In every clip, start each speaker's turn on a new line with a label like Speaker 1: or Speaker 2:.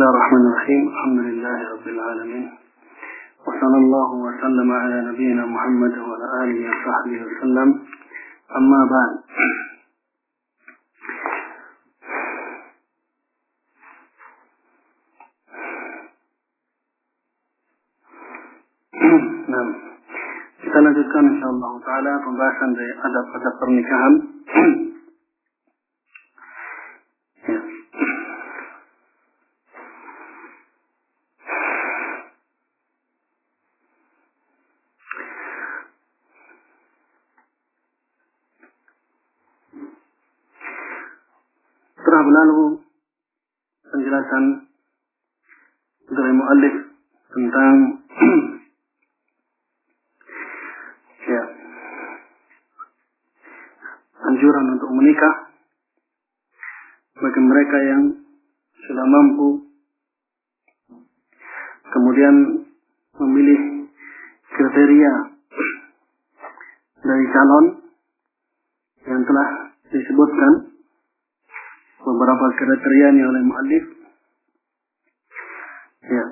Speaker 1: الله الرحمن الرحيم الحمد لله رب العالمين وصلى الله وسلم على نبينا محمد وعلى آله وصحبه وسلم أما بعد Nah, kita lanjutkan insyaallah taala pembahasan dari adab-adab pernikahan. Anjuran untuk menikah bagi mereka yang sudah mampu kemudian memilih kriteria dari calon yang telah disebutkan beberapa kriteria oleh muallif. Ya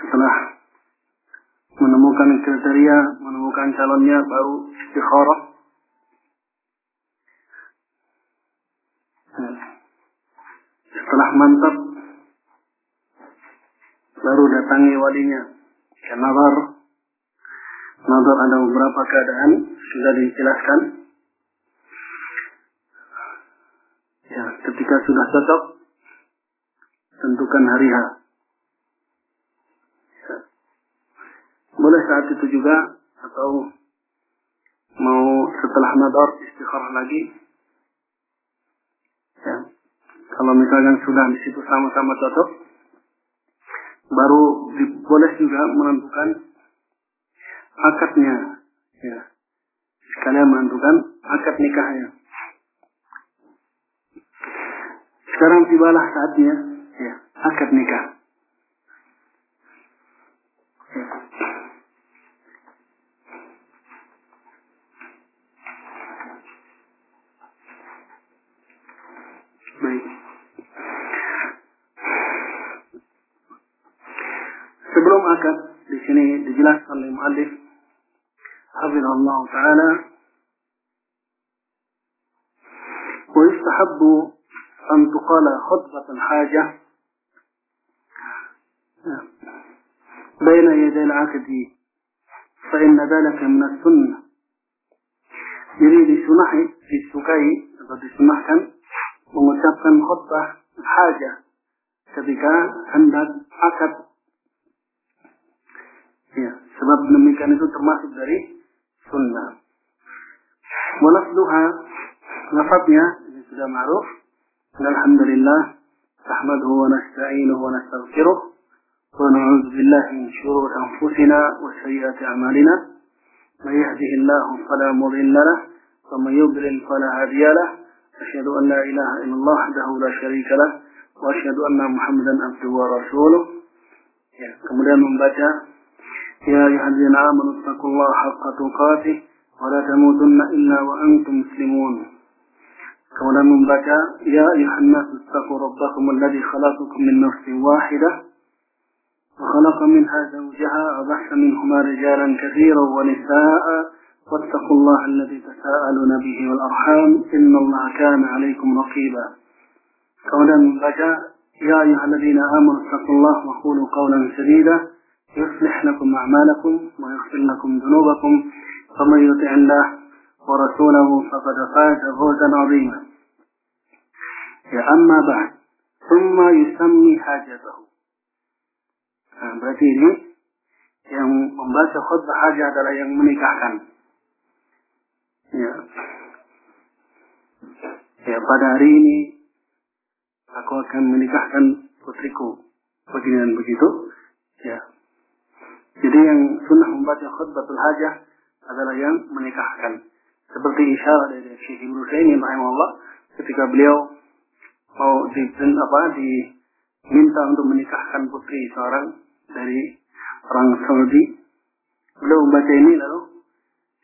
Speaker 1: setelah menemukan kriteria menemukan calonnya baru istikharah setelah mantap baru datangi walinya ya nazar ada beberapa keadaan sudah dijelaskan. Ya ketika sudah cocok tentukan hari H. Ya. boleh saat itu juga atau mau setelah nadar istikharah lagi kalau misalnya sudah di situ sama-sama cocok baru boleh juga menentukan akadnya ya sekalian menentukan akad nikahnya sekarang tibalah saatnya ya akad nikah. ثم أكد لشني دجلات صلى المؤلف حفظ الله تعالى. ويستحب أن تقال خطبة الحاجة بين يدي العقد فإن ذلك من السنة. يريد سمحي في سكاي قد سمحكا ومتبقى خطبة الحاجة كذلك عند عقد Ya, sebab demikian itu termasuk سنة sunnah. Walafduha, lafadnya, ini sudah الحمد لله نحمده ونستعينه ونستغفره ونعوذ بالله من شرور أنفسنا وسيئات أعمالنا من يهده الله فلا مضل له ومن يضلل فلا هادي له أشهد أن لا إله إلا الله وحده لا شريك له وأشهد أن محمدا عبده ورسوله kemudian membaca يا أيها الذين آمنوا اتقوا الله حق تقاته ولا تموتن إلا وأنتم مسلمون. kemudian membaca يا أيها الناس اتقوا ربكم الذي خلقكم من نفس واحدة وخلق منها زوجها وبث منهما رجالا كثيرا ونساء واتقوا الله الذي تساءلون به والأرحام إن الله كان عليكم رقيبا. kemudian membaca يا أيها الذين آمنوا اتقوا الله وقولوا قولا سديدا. يصلح لكم أعمالكم ويغفر لكم ذنوبكم ومن يطع الله ورسوله فقد فاز فوزا عظيما يا أما بعد ثم يسمي حاجته nah, berarti ini yang membaca khutbah hajah adalah yang menikahkan ya ya pada hari ini aku akan menikahkan putriku begini dan begitu ya jadi yang sunnah membaca khutbatul hajah adalah yang menikahkan seperti isyarat dari Syekh Ibnu Taimin rahimahullah ketika beliau mau di apa diminta untuk menikahkan putri seorang dari orang Saudi beliau membaca ini lalu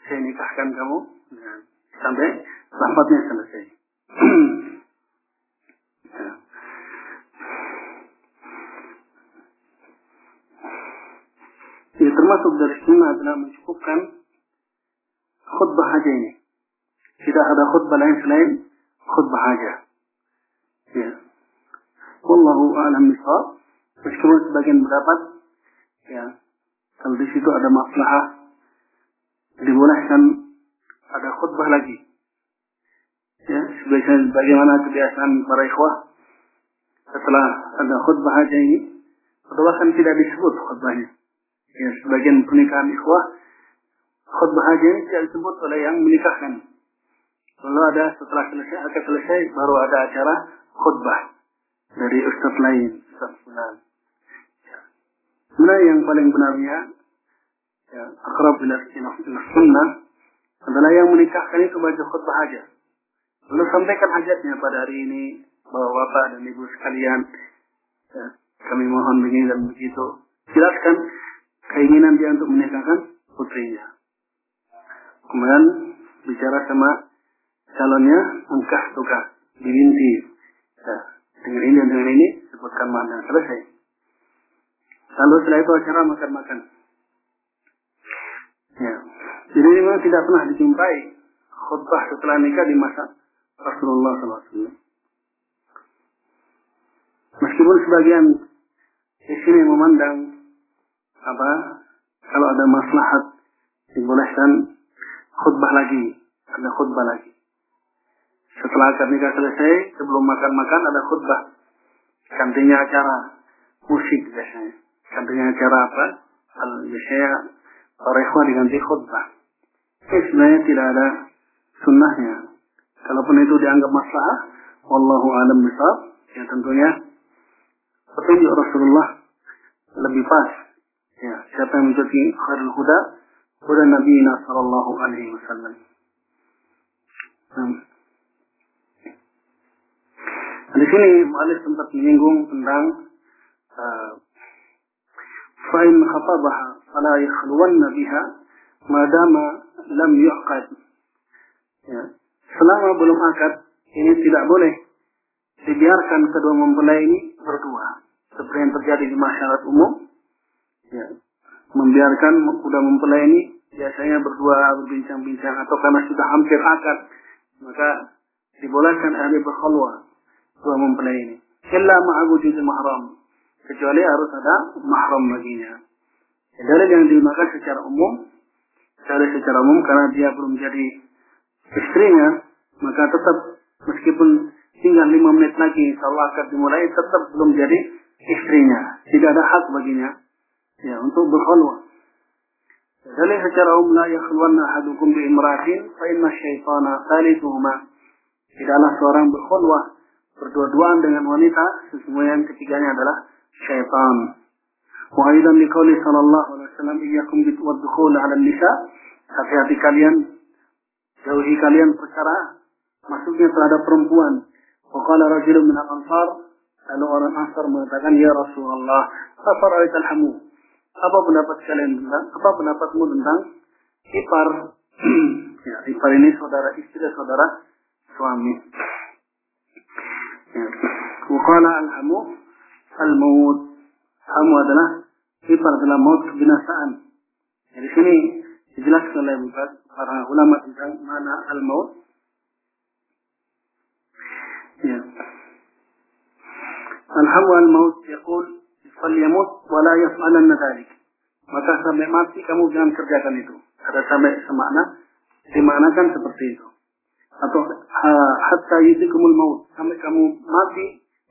Speaker 1: saya nikahkan kamu nah, sampai lafadznya selesai. ya. Termasuk dari sunnah adalah mencukupkan khutbah haja ini. Tidak ada khutbah lain selain khutbah haja. Ya. Wallahu a'lam bishawab. Meskipun sebagian pendapat ya kalau di situ ada masalah dibolehkan ada khutbah lagi. Ya, sebagaimana bagaimana kebiasaan para ikhwah setelah ada khutbah haja ini, khutbah kan tidak disebut khutbahnya. Ya, sebagian pernikahan ikhwah khutbah haji tidak disebut oleh yang menikahkan. Kalau ada setelah selesai, akan selesai, baru ada acara khutbah dari ustaz lain, ustaz fulan. Sebenarnya yang paling benarnya, ya, akrab bila sunnah, adalah yang menikahkan itu baca khutbah aja. Lalu sampaikan hajatnya pada hari ini, bahwa bapak dan ibu sekalian, ya, kami mohon begini dan begitu. Jelaskan keinginan dia untuk menikahkan putrinya. Kemudian bicara sama calonnya, engkah tukah, diminti. Ya, dengan ini dan dengan ini, sebutkan mana selesai. Lalu setelah itu acara makan-makan. Ya. Jadi memang tidak pernah dijumpai khutbah setelah nikah di masa Rasulullah SAW. Meskipun sebagian di sini memandang apa kalau ada maslahat dibolehkan khutbah lagi, ada khutbah lagi. Setelah akad nikah selesai, sebelum makan-makan ada khutbah. Gantinya acara musik biasanya. Gantinya acara apa? Al biasanya Rehwa diganti khutbah. Ini sebenarnya tidak ada sunnahnya. Kalaupun itu dianggap masalah, Wallahu alam besar, ya tentunya petunjuk Rasulullah lebih pas. Ya, siapa yang menjadi khairul huda? Huda Nabi sallallahu alaihi wasallam. Hmm. Nah, di sini Malik sempat menyinggung tentang uh, fa'in khatabaha fala yakhluwanna biha madama lam yu'qad. Ya. Selama belum akad, ini tidak boleh dibiarkan kedua mempelai ini berdua. Seperti yang terjadi di masyarakat umum, ya. membiarkan kuda mempelai ini biasanya berdua berbincang-bincang atau karena sudah hampir akad maka dibolehkan ahli berkhalwa dua mempelai ini. Illa ma'abudil mahram. Kecuali harus ada mahram baginya. Dalil yang dimakan secara umum dalil secara umum karena dia belum jadi istrinya maka tetap meskipun tinggal lima menit lagi kalau akad dimulai tetap belum jadi istrinya. Tidak ada hak baginya ya untuk berkhalwah Dalil secara umum la yakhluwanna ahadukum bi imratin fa inna syaitana thalithuhuma. Tidaklah seorang berkhulwah berdua-duaan dengan wanita sesungguhnya yang ketiganya adalah syaitan. Wa aidan liqauli sallallahu alaihi wasallam iyyakum bitwaddukhul 'ala nisa hati-hati kalian jauhi kalian perkara masuknya terhadap perempuan. Wa qala rajulun min al-ansar lalu orang Ansar mengatakan ya Rasulullah afara'ait al-hamu apa pendapat kalian tentang apa pendapatmu tentang ipar? ya, ipar ini saudara istri dan saudara suami. Ya. Wukala al-hamu al-maut. Hamu adalah ipar adalah maut kebinasaan. Ya, di sini dijelaskan oleh para ulama tentang mana al-maut. Ya. Al-hamu al-maut yaqul falyamut wala yaf'alanna dzalik. Maka sampai mati kamu jangan kerjakan itu. Ada sampai semakna dimanakan seperti itu. Atau hatta yudikumul maut. Sampai kamu mati,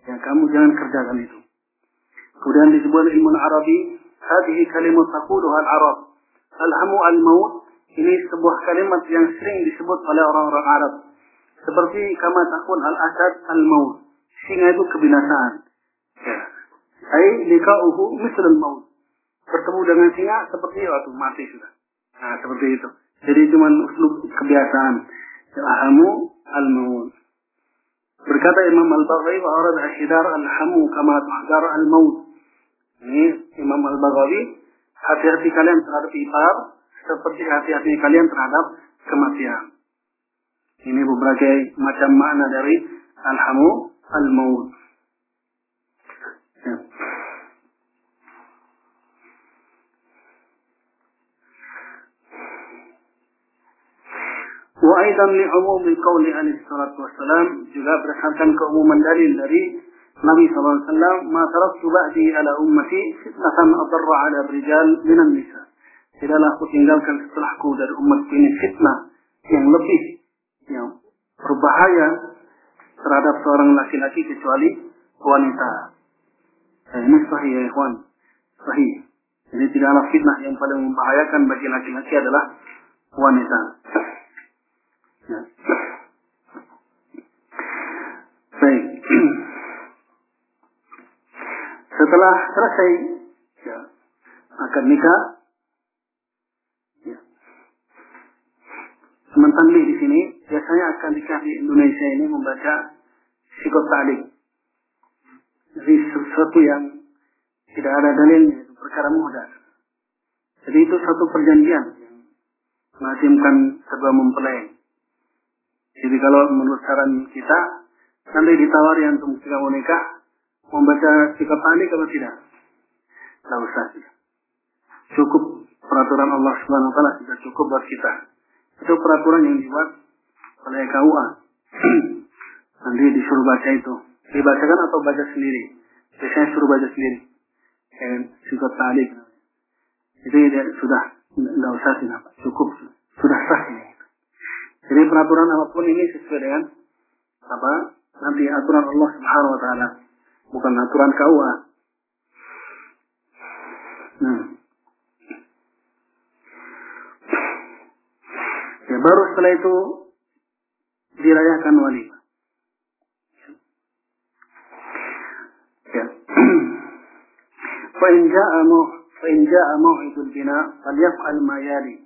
Speaker 1: ya kamu jangan kerjakan itu. Kemudian disebut ilmu Arabi, hadhihi kalimat taquluha al-Arab. Alhamu al-maut ini sebuah kalimat yang sering disebut oleh orang-orang Arab. Seperti kama takun al-asad al-maut. Singa itu kebinasaan. Ya. Hai likauhu misal maut. Bertemu dengan singa seperti waktu mati sudah. Nah, seperti itu. Jadi cuma uslub kebiasaan. Ahamu al-maut. Berkata Imam Al-Baghawi wa arad asyidar al-hamu kama tuhdar al-maut. Ini Imam Al-Baghawi hati-hati kalian terhadap ipar seperti hati-hati kalian terhadap kematian. Ini beberapa macam makna dari al-hamu al-maut. Wa aidan li umumi qawli alaihi salatu wassalam juga berdasarkan keumuman dalil dari Nabi SAW, "Ma taraktu ba'di ala ummati fitnatan adarra ala rijal minan nisa." Tidaklah aku tinggalkan setelahku dari umat ini fitnah yang lebih yang berbahaya terhadap seorang laki-laki kecuali wanita. Nah, ini sahih ya ikhwan. Sahih. Jadi tidaklah fitnah yang paling membahayakan bagi laki-laki adalah wanita. Baik. Setelah selesai ya, akad nikah, ya. teman di sini biasanya akan nikah di Indonesia ini membaca sikot talik. Jadi sesuatu yang tidak ada dalilnya, itu perkara mudah. Jadi itu satu perjanjian yang menghasilkan kedua mempelai. Jadi kalau menurut saran kita, nanti ditawari untuk ketika mau nikah, membaca sikap tani kalau tidak? Tidak usah. Cukup peraturan Allah Subhanahu Wa Taala sudah cukup buat kita. Itu peraturan yang dibuat oleh KUA. nanti disuruh baca itu. Dibacakan atau baca sendiri? Biasanya suruh baca sendiri. Kayak sikap tani. Itu ya, sudah tidak usah sih, cukup sudah sah ini. Jadi peraturan apapun ini sesuai dengan apa? Nanti aturan Allah Subhanahu wa taala, bukan aturan KUA. Nah. Ya, baru setelah itu dirayakan walimah. Ya. فإن جاء فإن جاء موعد البناء فليفعل ما يلي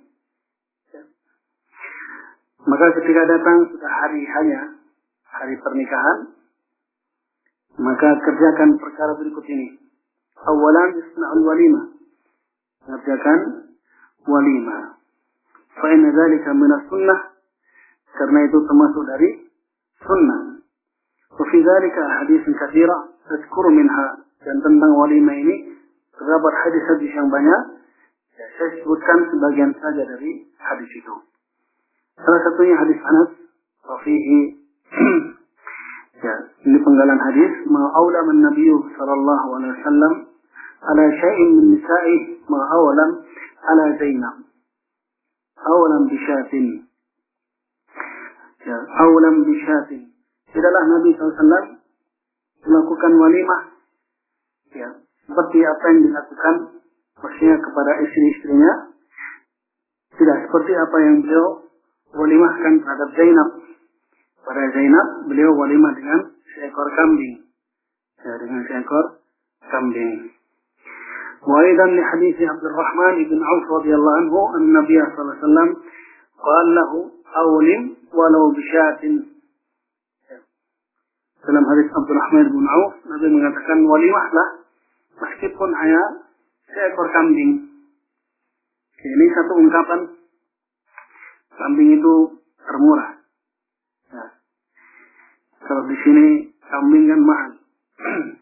Speaker 1: maka ketika datang sudah hari hanya hari pernikahan, maka kerjakan perkara berikut ini. Awalan isna'ul walima. Kerjakan walima. Fa inna dzalika min sunnah karena itu termasuk dari sunnah. Wa fi dzalika haditsun katsira tadhkuru minha dan tentang walima ini terdapat hadis-hadis yang banyak. Ya, saya sebutkan sebagian saja dari hadis itu. Salah satunya hadis Anas Rafihi ya, ini penggalan hadis. Ma aula man nabiyyu sallallahu alaihi wasallam ala syai'in min nisa'i ma awalam ala Zainab. Awalam bisyatin ya, awalam bisyatin tidaklah Nabi SAW melakukan walimah. Ya, seperti apa yang dilakukan maksudnya kepada istri-istrinya. Tidak seperti apa yang beliau walimahkan terhadap Zainab. Pada Zainab, beliau walimah dengan seekor kambing. Ya, dengan seekor kambing. وأيضا لحديث عبد الرحمن بن عوف رضي الله عنه أن النبي صلى الله عليه وسلم قال له أولم ولو بشاة dalam hadis Abdurrahman bin Auf, Nabi mengatakan walimahlah meskipun hanya seekor kambing. Ini satu ungkapan kambing itu termurah. Ya. Kalau di sini kambing kan mahal.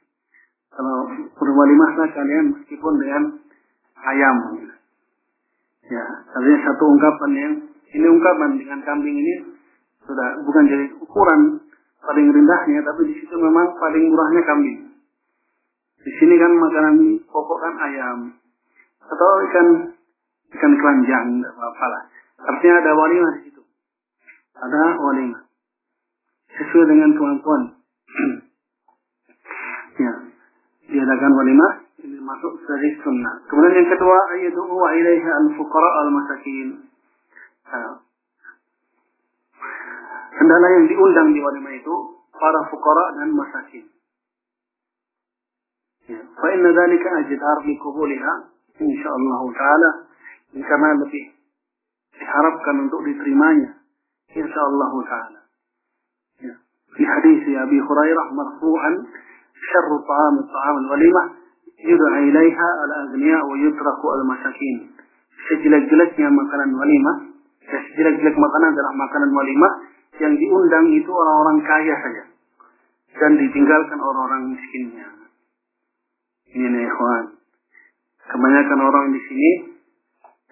Speaker 1: Kalau berwalimahlah kalian meskipun dengan ayam. Ya, artinya satu ungkapan yang ini ungkapan dengan kambing ini sudah bukan jadi ukuran paling rendahnya, tapi di situ memang paling murahnya kambing. Di sini kan makanan pokok kan ayam atau ikan ikan keranjang, apa lah. Artinya ada walimah di situ. Ada walimah. Sesuai dengan kemampuan. ya. Diadakan walimah. Ini masuk dari sunnah. Kemudian yang kedua. Ayatu wa ilaiha al-fuqara al-masakin. Hendaklah yang diundang di walimah itu. Para fuqara dan masakin. Ya. Fa inna dhalika ajdar li kubuliha. InsyaAllah ta'ala. Karena lebih diharapkan untuk diterimanya. Insyaallah taala. Ya. Di hadis Abi Hurairah marfu'an walimah yud'a ilaiha al-aghniya wa yutraku al-masakin. Sejelek-jeleknya makanan walimah sejelek-jelek makanan adalah makanan walimah yang diundang itu orang-orang kaya saja. Dan ditinggalkan orang-orang miskinnya. Ini nih kebanyakan orang di sini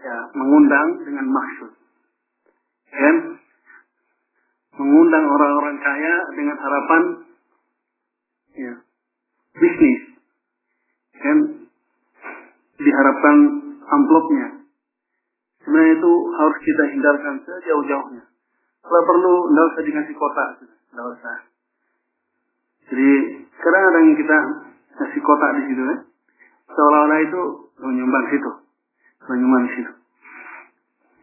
Speaker 1: ya, mengundang dengan maksud. Kan? mengundang orang-orang kaya dengan harapan ya, bisnis. Kan diharapkan amplopnya. Sebenarnya itu harus kita hindarkan sejauh-jauhnya. Kalau perlu, tidak usah dikasih kotak. Tidak usah. Jadi, kadang ada yang kita kasih kotak di situ ya. Seolah-olah itu menyumbang situ. Menyumbang situ.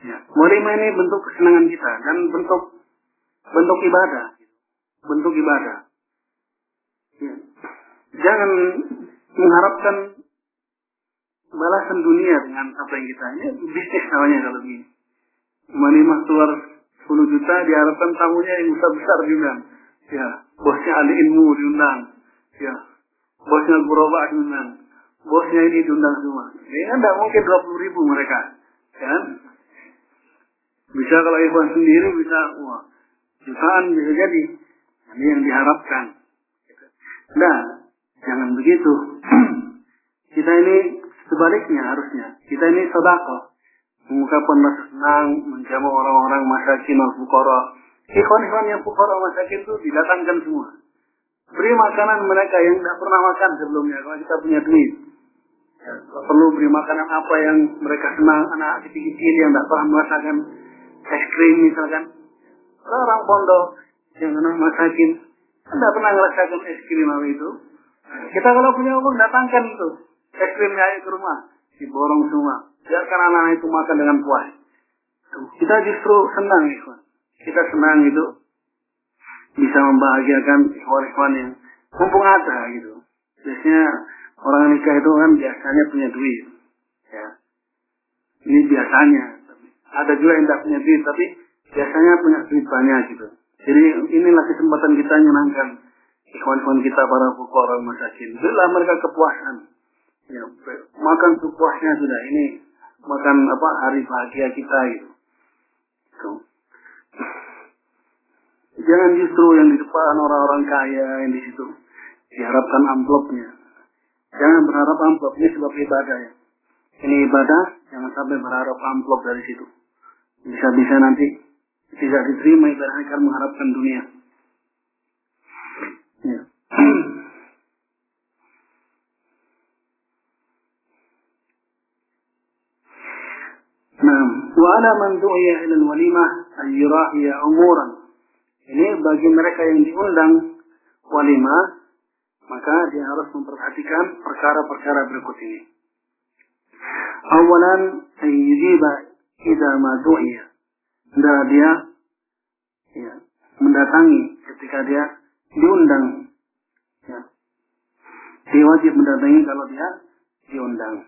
Speaker 1: Ya. Walimah ini bentuk kesenangan kita dan bentuk bentuk ibadah. Bentuk ibadah. Ya. Jangan mengharapkan balasan dunia dengan apa yang kita ini bisnis namanya kalau begini. Walimah keluar 10 juta diharapkan tamunya yang besar besar juga. Ya, bosnya ahli ilmu diundang. Ya, bosnya guroba diundang. Bosnya ini diundang semua. Ini kan tidak mungkin 20 ribu mereka. Kan? Bisa kalau Ikhwan sendiri bisa wah, jutaan bisa jadi. Ini yang diharapkan. Nah, jangan begitu. kita ini sebaliknya harusnya. Kita ini sodako. Mengungkapkan rasa senang, menjamu orang-orang masakin al fukara. Ikhwan-ikhwan yang fukara masakin itu didatangkan semua. Beri makanan mereka yang tidak pernah makan sebelumnya. Kalau kita punya duit. Ya, perlu beri makanan apa yang mereka senang. Anak kecil-kecil yang tidak pernah merasakan es krim misalkan. Orang pondok yang anak masakin. Tidak pernah merasakan es krim apa itu. Kita kalau punya uang datangkan itu. Es krimnya ke rumah. Diborong semua. Biarkan anak-anak itu makan dengan puas. Kita justru senang ikhwan. Kita senang itu bisa membahagiakan ikhwan-ikhwan yang mumpung ada gitu. Biasanya orang nikah itu kan biasanya punya duit. Ya. Ini biasanya. Ada juga yang tidak punya duit, tapi biasanya punya duit banyak gitu. Jadi inilah kesempatan kita menyenangkan ikhwan-ikhwan kita para orang masakin. Itulah mereka kepuasan. Ya, makan sepuasnya sudah ini makan apa hari bahagia kita gitu. So. Jangan justru yang di depan orang-orang kaya yang di situ diharapkan amplopnya. Jangan berharap amplop ini sebab ibadah ya. Ini ibadah, jangan sampai berharap amplop dari situ. Bisa-bisa nanti tidak diterima ibadah karena mengharapkan dunia. Ya. Nah, man du'iya walimah an yurahiya umuran. Ini bagi mereka yang diundang walimah, maka dia harus memperhatikan perkara-perkara berikut ini. Awalan an yujiba idza ma du'iya. Hendaklah dia ya, mendatangi ketika dia diundang. Ya. Dia wajib mendatangi kalau dia diundang.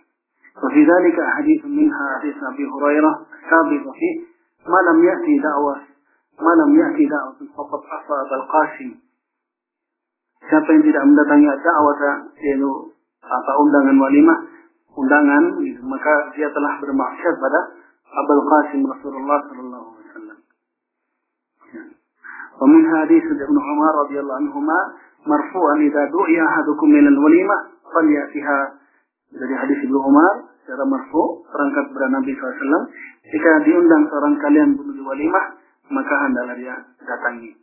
Speaker 1: وفي ذلك حديث منها حديث أبي هريرة السابق فيه ما لم يأتي دعوة ما لم يأتي دعوة فقد أصاب القاسم Siapa yang tidak mendatangi da'wata yaitu apa undangan walimah, undangan gitu, maka dia telah bermaksiat pada Abul Qasim Rasulullah sallallahu alaihi wasallam. Ya. Wa min hadis Ibnu Umar radhiyallahu anhuma marfu'an idza du'iya ahadukum min al-walimah falyatiha. Dari hadis Ibnu Umar secara marfu terangkat kepada Nabi SAW jika diundang seorang kalian menuju walimah maka hendaklah dia datangi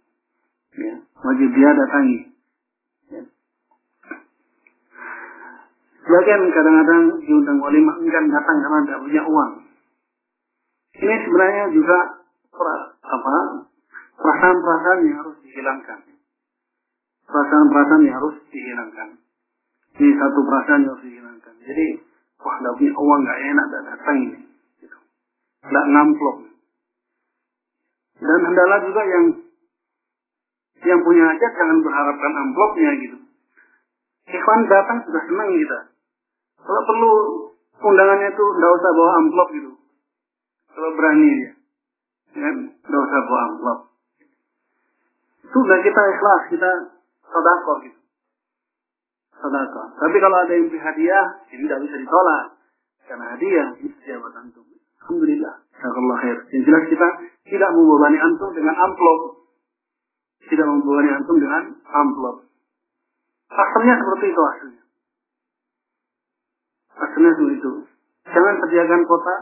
Speaker 1: ya, wajib dia datangi Sebagian kadang-kadang diundang walimah enggan datang karena tidak punya uang. Ini sebenarnya juga apa perasaan-perasaan yang harus dihilangkan. Perasaan-perasaan yang harus dihilangkan. Ini satu perasaan yang harus dihilangkan. Jadi, wah, nggak punya uang, nggak enak, nggak datang ini. Gitu. Nggak ngamplop. Dan hendaklah juga yang yang punya aja jangan berharapkan amplopnya gitu. Ikhwan datang sudah senang kita. Kalau perlu undangannya itu nggak usah bawa amplop gitu. Kalau berani dia. Kan? Nggak usah bawa amplop. Sudah kita ikhlas, kita sodako gitu sedekah. Tapi kalau ada yang beri hadiah, ini tidak bisa ditolak. Karena hadiah itu buat antum. Alhamdulillah. Jazakallah khair. Yang jelas kita tidak membebani antum dengan amplop. Tidak membebani antum dengan amplop. Asalnya seperti itu asalnya. Seperti itu. Jangan sediakan kota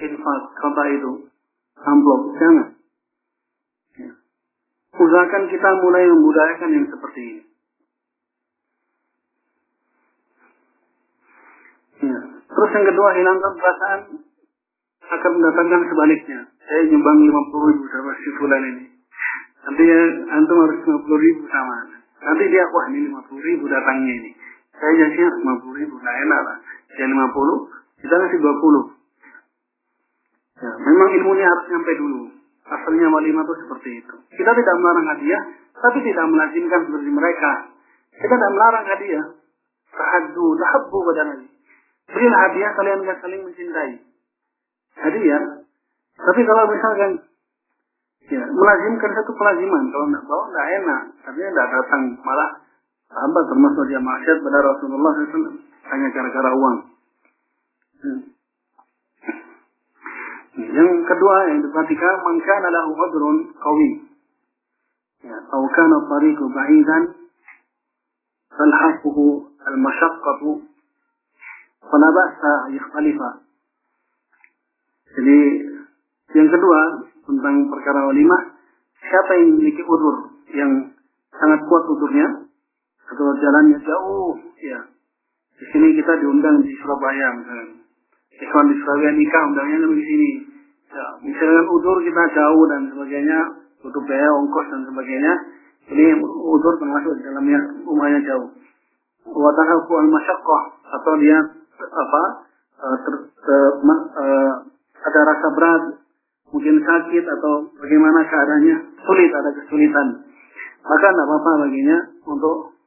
Speaker 1: infak, kota itu. Amplop. Jangan. Ya. usahakan kita mulai membudayakan yang seperti ini. Ya. Terus yang kedua, hilangkan perasaan akan mendatangkan sebaliknya. Saya nyumbang 50 ribu sama si Fulan ini. Nanti ya, antum harus 50 ribu sama. Nanti dia, wah ini 50 ribu datangnya ini. Saya janjinya 50 ribu, nah enak lah. Dia 50, kita ngasih 20. Ya, memang ilmunya harus sampai dulu. Asalnya walimah itu seperti itu. Kita tidak melarang hadiah, tapi tidak melazimkan seperti mereka. Kita tidak melarang hadiah. Tahaddu, tahabbu pada Nabi. Berilah hadiah kalian nggak saling mencintai. Hadiah. Tapi kalau misalkan ya melazimkan satu pelaziman, kalau tidak bawa tidak enak, artinya tidak datang malah sahabat termasuk dia maksiat pada Rasulullah SAW hanya gara-gara uang. Hmm. Yang kedua yang diperhatikan man kana lahu udrun qawi. Ya, atau kana tariqu ba'idan falhaquhu al-mashaqqatu fala ba'sa. Jadi yang kedua tentang perkara walimah, siapa yang memiliki udur yang sangat kuat udurnya atau jalannya jauh, ya. Di sini kita diundang di Surabaya misalnya. Ikhwan di Surabaya nikah undangnya di sini. Ya, misalnya udur kita jauh dan sebagainya, butuh biaya ongkos dan sebagainya. Ini udur termasuk di dalamnya rumahnya jauh. Watahaku al masyakoh atau dia apa eh, ter, ter, uh, ada rasa berat, mungkin sakit atau bagaimana keadaannya, sulit ada kesulitan. Maka tidak apa-apa baginya untuk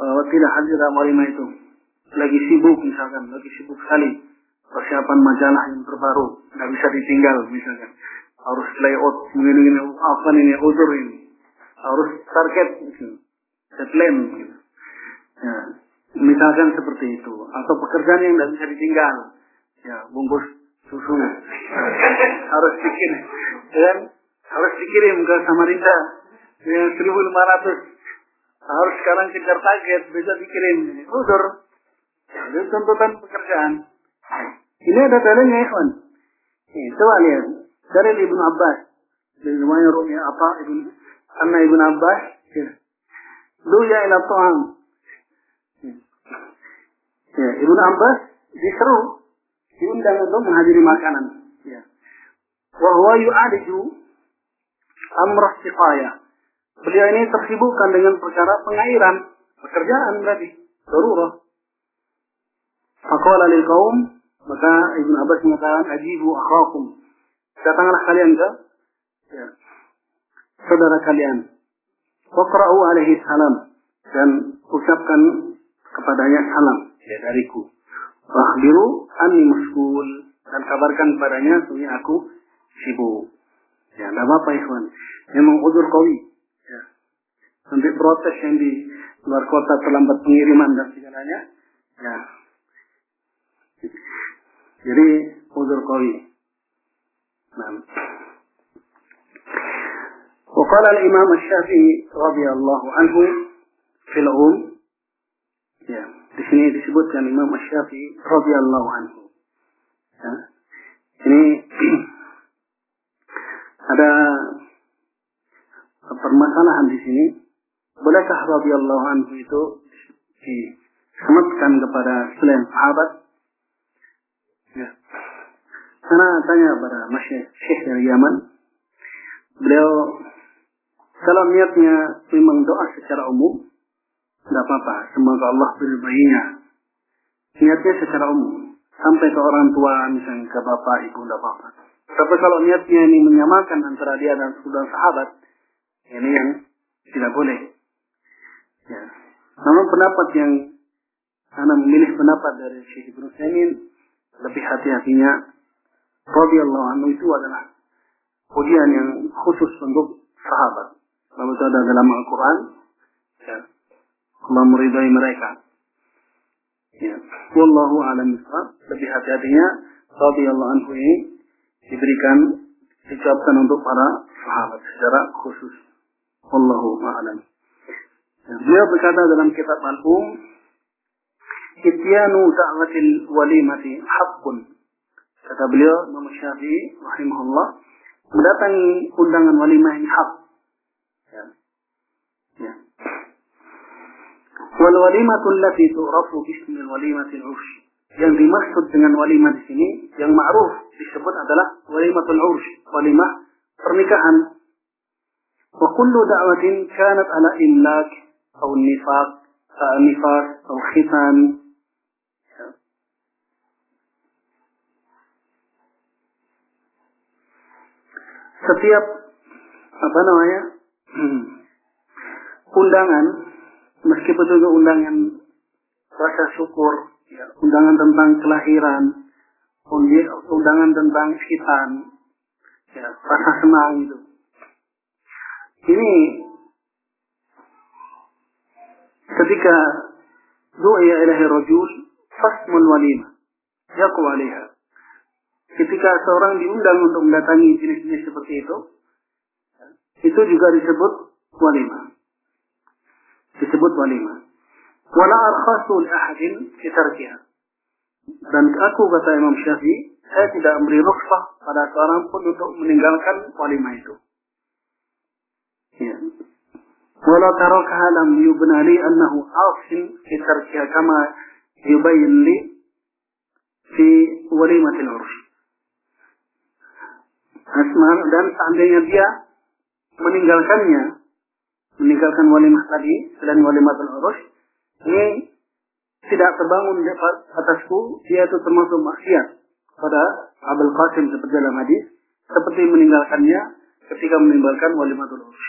Speaker 1: uh, tidak hadir dalam itu. Lagi sibuk misalkan, lagi sibuk sekali. Persiapan majalah yang terbaru. Nggak bisa ditinggal misalkan. Harus layout begini ini apa ini udur ini. Harus target gitu. deadline gitu. ya, misalkan seperti itu. Atau pekerjaan yang tidak bisa ditinggal. Ya bungkus susu. Harus bikin dan harus dikirim ke Samarinda. Yang 1500 harus sekarang kejar target bisa dikirim. Udur itu tuntutan pekerjaan ini ada dalilnya ikhwan. Ini, coba lihat. Dari Ibnu Abbas. Dari rumahnya Rumi apa? Ibn, Anna Ibnu Abbas. Ya. Duya ila ta'am. Ya, Abbas diseru. Diundang untuk menghadiri makanan. Ya. Wahwa yu'adiju amrah siqaya. Beliau ini tersibukkan dengan perkara pengairan. Pekerjaan berarti. Darurah. Faqala lil kaum maka Ibn Abbas mengatakan, Ajibu akhakum. Datanglah kalian ke ya, saudara kalian. Waqra'u alaihi salam. Dan ucapkan kepadanya salam ya, dariku. Wakhbiru anni muskul. Dan kabarkan kepadanya, sungguh aku sibuk. Ya, tidak apa-apa ikhwan. Memang udur kawi. Ya. Nanti protes yang di luar kota terlambat pengiriman dan segalanya. Ya, jadi uzur qawi. Nah. وقال الإمام الشافعي رضي الله عنه في العلوم ya di sini disebutkan Imam Syafi'i radhiyallahu anhu ya. ini ada permasalahan di sini bolehkah radhiyallahu anhu itu disematkan kepada selain sahabat Ya. karena tanya pada Masya Syekh dari Yaman, beliau kalau niatnya memang doa secara umum, tidak apa-apa. Semoga Allah berbaikinya. Niatnya secara umum. Sampai ke orang tua, misalnya ke bapak, ibu, tidak apa-apa. Tapi kalau niatnya ini menyamakan antara dia dan saudara sahabat, ini yang tidak boleh. Ya. Namun pendapat yang karena memilih pendapat dari Syekh Saimin lebih hati-hatinya radhiyallahu anhu itu adalah pujian yang khusus untuk sahabat. Lalu itu ada dalam Al-Quran. Ya. Allah meridai mereka. Ya. Wallahu alam Lebih hati-hatinya radhiyallahu anhu ini diberikan diucapkan untuk para sahabat secara khusus. Wallahu a'lam. Ya. Beliau berkata dalam kitab Al-Um Ityanu da'watil walimati haqqun. Kata beliau, Imam Syafi'i, rahimahullah, mendatangi undangan walimah yang hak. Ya. ya. Wal walimatul lati tu'rafu bismil walimatil ursh. Yang dimaksud dengan walimah di sini, yang ma'ruf disebut adalah walimatul ursh, walimah pernikahan. Wa kullu da'watin kanat ala imlak, atau nifaq, atau khitan, Setiap apa namanya undangan meskipun juga undangan rasa syukur ya, undangan tentang kelahiran undangan tentang khitan ya, rasa senang itu ini ketika du'a ilahi rajul fasmun walimah yaqu alaiha ketika seorang diundang untuk mendatangi jenis-jenis seperti itu itu juga disebut walimah disebut walimah. Wala arkhasu li ahadin. Dan aku kata Imam Syafi'i, saya tidak memberi rukhsah pada seorang pun untuk meninggalkan walimah itu. Ya. Walau tarakaha lam yubna li annahu asin fi tarkiha kama yubayyin li fi walimatil ursh. Asman dan seandainya dia meninggalkannya meninggalkan walimah tadi selain walimah urus ini tidak terbangun di atasku dia itu termasuk maksiat pada Abul Qasim seperti dalam hadis seperti meninggalkannya ketika meninggalkan walimah urus.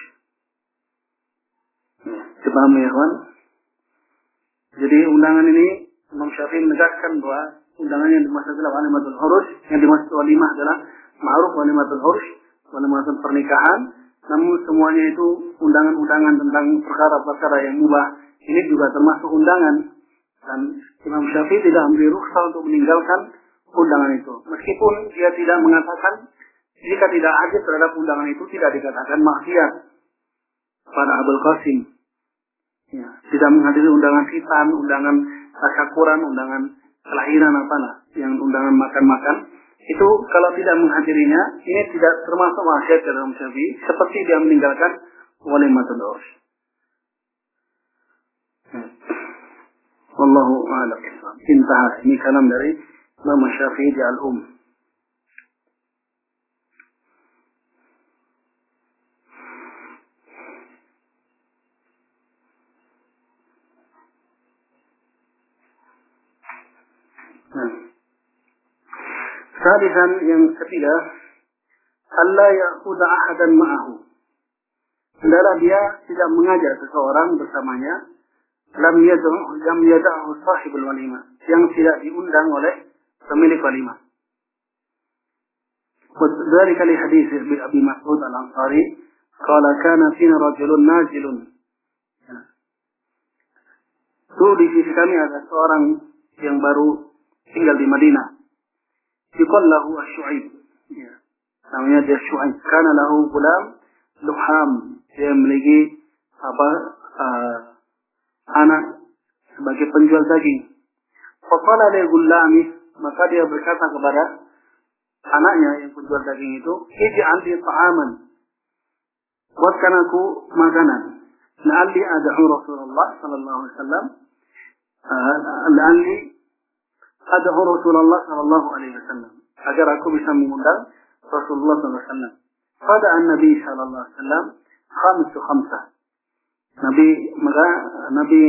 Speaker 1: Dipahami ya kawan? Jadi undangan ini Imam Syafi'i menegaskan bahwa undangan yang dimaksud adalah walimatul urus, yang dimaksud walimah adalah ma'ruf walimatul urus, walimatul pernikahan, namun semuanya itu undangan-undangan tentang perkara-perkara yang mubah. Ini juga termasuk undangan. Dan Imam Syafi'i tidak memberi rukhsah untuk meninggalkan undangan itu. Meskipun dia tidak mengatakan jika tidak hadir terhadap undangan itu tidak dikatakan maksiat. Pada Abul Qasim. Ya, tidak menghadiri undangan khitan, undangan tasyakuran, undangan kelahiran apalah, yang undangan makan-makan itu kalau tidak menghadirinya ini tidak termasuk wasiat dalam Syafi'i seperti dia meninggalkan walimatul. Hmm. Wallahu a'lam. Intah ini kalam dari Imam Syafi'i di Al-Um. Salisan yang ketiga, Allah ya'khudha ahadan ma'ahu. Adalah dia tidak mengajak seseorang bersamanya lam yad'u lam yad'u sahibul walimah yang tidak diundang oleh pemilik walimah. وذلك لحديث أبي مسعود الأنصاري قال كان فينا رجل نازل Itu di sisi kami ada seorang yang baru tinggal di Madinah. يقال له الشعيب namanya dia Syuaib karena lahu gulam luham dia memiliki apa uh, anak sebagai penjual daging Faqala li gulami maka dia berkata kepada anaknya yang penjual daging itu ij'al li ta'aman buatkan aku makanan la'alli ad'u Rasulullah sallallahu alaihi wasallam la'alli ad'u Rasulullah sallallahu alaihi wasallam agar aku bisa mengundang Rasulullah sallallahu alaihi wasallam. Pada Nabi sallallahu alaihi wasallam khamsu khamsah. Nabi maka Nabi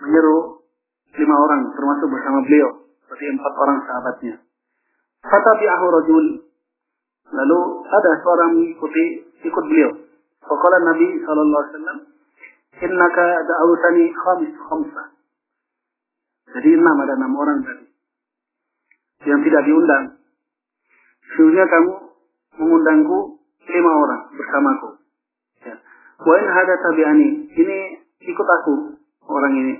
Speaker 1: menyeru lima orang termasuk bersama beliau seperti empat orang sahabatnya. Fatabi'ahu rajul. Lalu ada seorang mengikuti ikut beliau. Faqala Nabi sallallahu alaihi wasallam, "Innaka da'awtani khamis khamsah." Jadi enam ada enam orang tadi yang tidak diundang. Sesungguhnya kamu mengundangku lima orang bersamaku. Ya. Wa in hada tabi'ani. Ini ikut aku orang ini.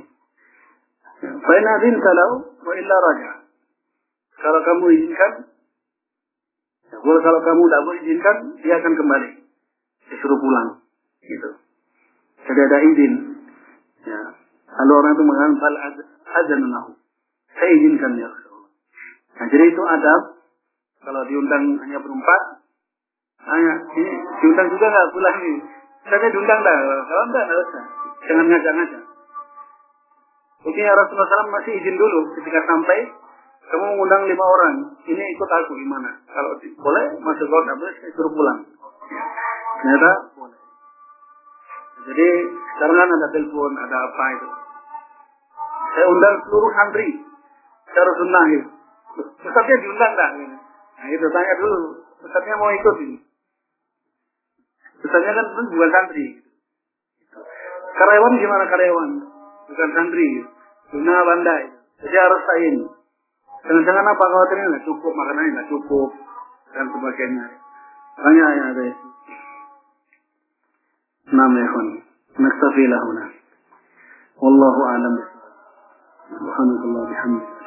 Speaker 1: Ya. Fa in adin kalau wa raja. Kalau kamu izinkan, ya, kalau kamu tidak izinkan, dia akan kembali. Disuruh pulang. Gitu. Jadi ada izin. Ya. Lalu orang itu mengatakan, fal azan. Saya izinkan ya Nah, jadi itu adab. Kalau diundang hanya berempat, hanya ini diundang juga nggak pulang ini. Saya diundang dah. Kalau enggak nggak usah. Jangan ngajak-ngajak. Buktinya Rasulullah SAW masih izin dulu ketika sampai kamu mengundang lima orang. Ini ikut aku gimana? Kalau boleh masuk kau tak boleh suruh pulang. Ternyata boleh. Jadi sekarang kan ada telepon, ada apa itu. Saya undang seluruh santri secara sunnah gitu. Ustaznya diundang tak? Nah itu tanya dulu. Ustaznya mau ikut ini. Ustaznya kan bukan santri. Karyawan gimana karyawan? Bukan santri. bukan bandai. Jadi harus sain. Jangan-jangan apa khawatirnya nggak cukup, makanannya nggak cukup, dan sebagainya. Tanya yang ada. Nama ya kon. Naktafi lahuna. Wallahu alam. Alhamdulillah. bihamdih.